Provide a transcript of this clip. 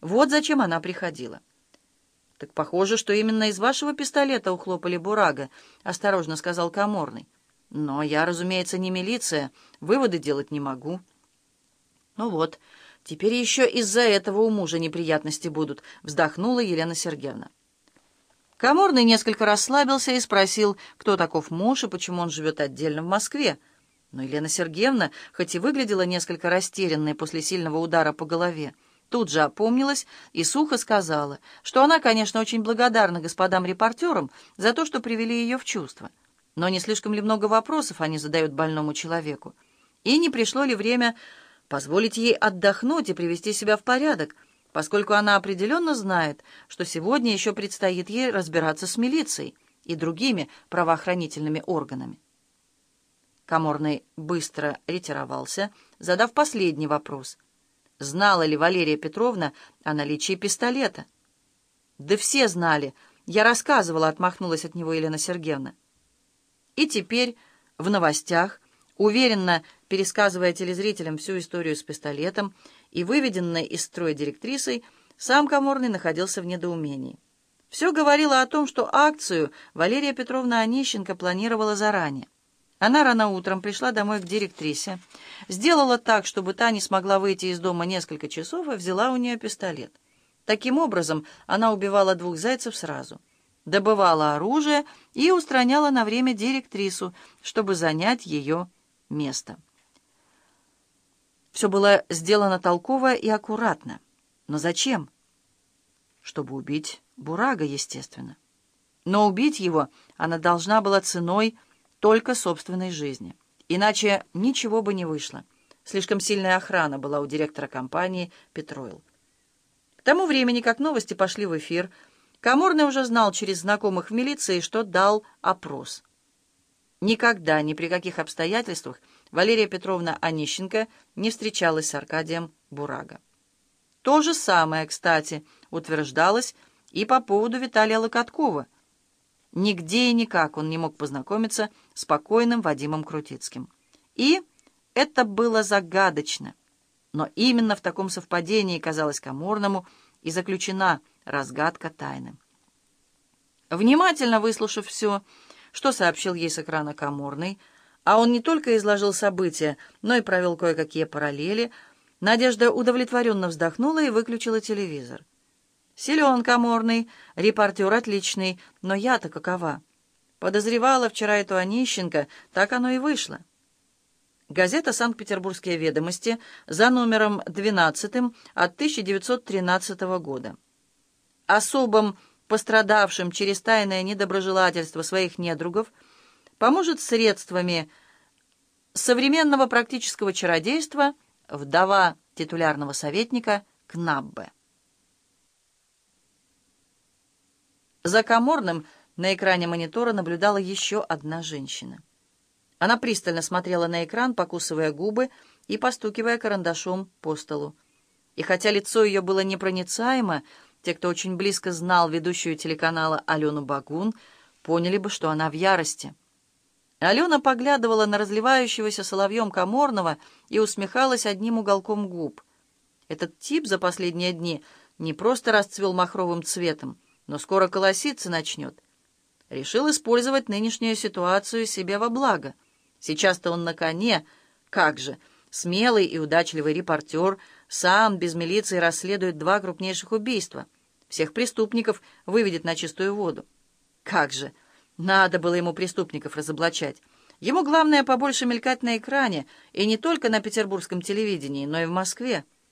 Вот зачем она приходила. «Так похоже, что именно из вашего пистолета ухлопали Бурага», — осторожно сказал Каморный. «Но я, разумеется, не милиция, выводы делать не могу». «Ну вот, теперь еще из-за этого у мужа неприятности будут», — вздохнула Елена Сергеевна. Каморный несколько расслабился и спросил, кто таков муж и почему он живет отдельно в Москве. Но Елена Сергеевна, хоть и выглядела несколько растерянной после сильного удара по голове, тут же опомнилась и сухо сказала, что она, конечно, очень благодарна господам репортерам за то, что привели ее в чувство. Но не слишком ли много вопросов они задают больному человеку? И не пришло ли время позволить ей отдохнуть и привести себя в порядок, поскольку она определенно знает, что сегодня еще предстоит ей разбираться с милицией и другими правоохранительными органами. Каморный быстро ретировался, задав последний вопрос — Знала ли Валерия Петровна о наличии пистолета? «Да все знали. Я рассказывала», — отмахнулась от него Елена Сергеевна. И теперь в новостях, уверенно пересказывая телезрителям всю историю с пистолетом и выведенной из строя директрисой, сам Каморный находился в недоумении. Все говорило о том, что акцию Валерия Петровна Онищенко планировала заранее. Она рано утром пришла домой к директрисе, сделала так, чтобы та не смогла выйти из дома несколько часов и взяла у нее пистолет. Таким образом, она убивала двух зайцев сразу. Добывала оружие и устраняла на время директрису, чтобы занять ее место. Все было сделано толково и аккуратно. Но зачем? Чтобы убить Бурага, естественно. Но убить его она должна была ценой только собственной жизни. Иначе ничего бы не вышло. Слишком сильная охрана была у директора компании «Петроил». К тому времени, как новости пошли в эфир, Каморный уже знал через знакомых в милиции, что дал опрос. Никогда, ни при каких обстоятельствах Валерия Петровна Онищенко не встречалась с Аркадием Бурага. То же самое, кстати, утверждалось и по поводу Виталия Локоткова – Нигде и никак он не мог познакомиться с покойным Вадимом Крутицким. И это было загадочно. Но именно в таком совпадении, казалось Каморному, и заключена разгадка тайны. Внимательно выслушав все, что сообщил ей с экрана Каморный, а он не только изложил события, но и провел кое-какие параллели, Надежда удовлетворенно вздохнула и выключила телевизор. Силен коморный, репортер отличный, но я-то какова? Подозревала вчера эту Онищенко, так оно и вышло. Газета «Санкт-Петербургские ведомости» за номером 12 от 1913 года. Особым пострадавшим через тайное недоброжелательство своих недругов поможет средствами современного практического чародейства вдова титулярного советника Кнаббе. За Каморным на экране монитора наблюдала еще одна женщина. Она пристально смотрела на экран, покусывая губы и постукивая карандашом по столу. И хотя лицо ее было непроницаемо, те, кто очень близко знал ведущую телеканала Алену Багун, поняли бы, что она в ярости. Алена поглядывала на разливающегося соловьем Каморного и усмехалась одним уголком губ. Этот тип за последние дни не просто расцвел махровым цветом, но скоро колоситься начнет. Решил использовать нынешнюю ситуацию себе во благо. Сейчас-то он на коне. Как же, смелый и удачливый репортер сам без милиции расследует два крупнейших убийства. Всех преступников выведет на чистую воду. Как же, надо было ему преступников разоблачать. Ему главное побольше мелькать на экране, и не только на петербургском телевидении, но и в Москве.